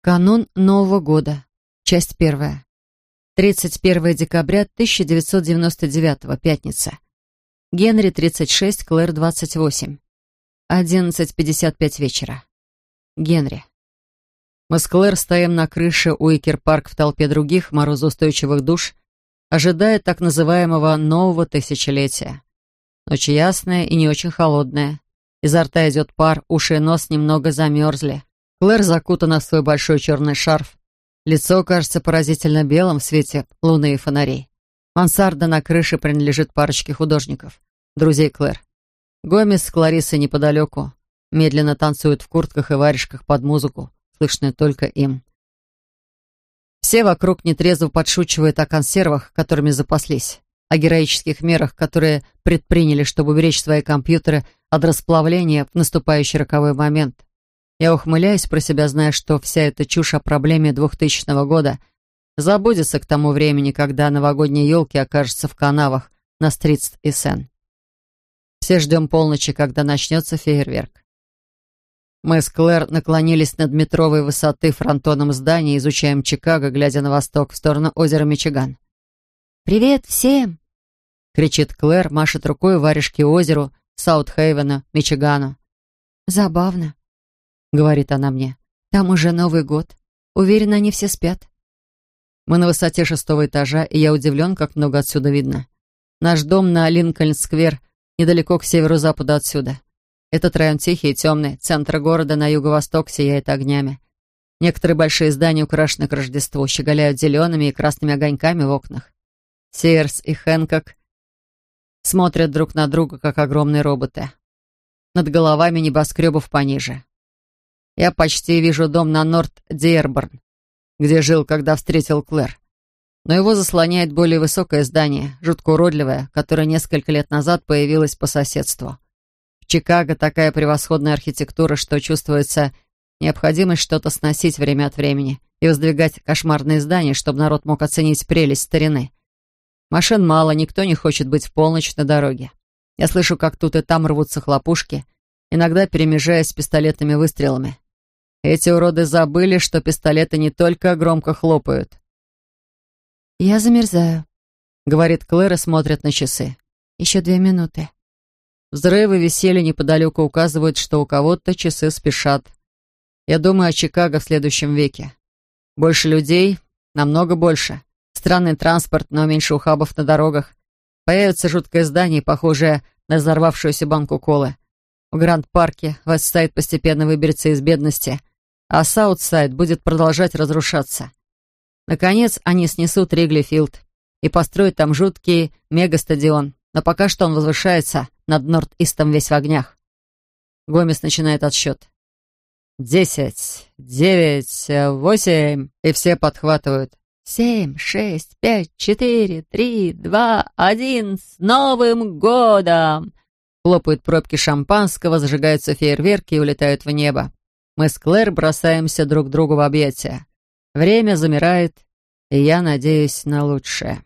Канун Нового года. Часть первая. 31 декабря 1999, пятница. Генри, 36, Клэр, 28. 11.55 вечера. Генри. Мы с Клэр стоим на крыше Уикер-парк в толпе других морозоустойчивых душ, ожидая так называемого нового тысячелетия. Ночь ясная и не очень холодная. Изо рта идет пар, уши и нос немного замерзли. Клэр закутана в свой большой черный шарф. Лицо кажется поразительно белым в свете луны и фонарей. Мансарда на крыше принадлежит парочке художников, друзей Клэр. Гомес с Кларисой неподалеку. Медленно танцуют в куртках и варежках под музыку, слышно только им. Все вокруг нетрезво подшучивают о консервах, которыми запаслись, о героических мерах, которые предприняли, чтобы уберечь свои компьютеры от расплавления в наступающий роковой момент. Я ухмыляюсь про себя, зная, что вся эта чушь о проблеме 2000 года забудется к тому времени, когда новогодние елки окажутся в канавах на Стритс и Сен. Все ждем полночи, когда начнется фейерверк. Мы с Клэр наклонились над метровой высоты фронтоном здания изучаем Чикаго, глядя на восток, в сторону озера Мичиган. «Привет всем!» — кричит Клэр, машет рукой варежки озеру, Саут-Хейвена, Мичигану. «Забавно. — говорит она мне. «Там уже Новый год. Уверена, они все спят». Мы на высоте шестого этажа, и я удивлен, как много отсюда видно. Наш дом на Линкольн-сквер, недалеко к северо-западу отсюда. Этот район тихий и темный, центр города на юго-восток сияет огнями. Некоторые большие здания украшены к Рождеству, щеголяют зелеными и красными огоньками в окнах. Сиерс и Хэнкок смотрят друг на друга, как огромные роботы. Над головами небоскребов пониже. Я почти вижу дом на Норт-Диерборн, где жил, когда встретил Клэр. Но его заслоняет более высокое здание, жутко уродливое, которое несколько лет назад появилось по соседству. В Чикаго такая превосходная архитектура, что чувствуется необходимость что-то сносить время от времени и воздвигать кошмарные здания, чтобы народ мог оценить прелесть старины. Машин мало, никто не хочет быть в полночь на дороге. Я слышу, как тут и там рвутся хлопушки, иногда перемежаясь с пистолетными выстрелами. Эти уроды забыли, что пистолеты не только громко хлопают. «Я замерзаю», — говорит Клэр и смотрит на часы. «Еще две минуты». Взрывы веселья неподалеку указывают, что у кого-то часы спешат. Я думаю о Чикаго в следующем веке. Больше людей, намного больше. Странный транспорт, но меньше ухабов на дорогах. Появится жуткое здание, похожее на взорвавшуюся банку колы. В Гранд-парке Вестсайд постепенно выберется из бедности, а Саутсайд будет продолжать разрушаться. Наконец, они снесут Ригли-Филд и построят там жуткий мегастадион, но пока что он возвышается над Норт-Истом весь в огнях. Гомес начинает отсчет. «Десять, девять, восемь...» И все подхватывают. «Семь, шесть, пять, четыре, три, два, один... С Новым годом!» Хлопают пробки шампанского, зажигаются фейерверки и улетают в небо. Мы с Клэр бросаемся друг другу в объятия. Время замирает, и я надеюсь на лучшее.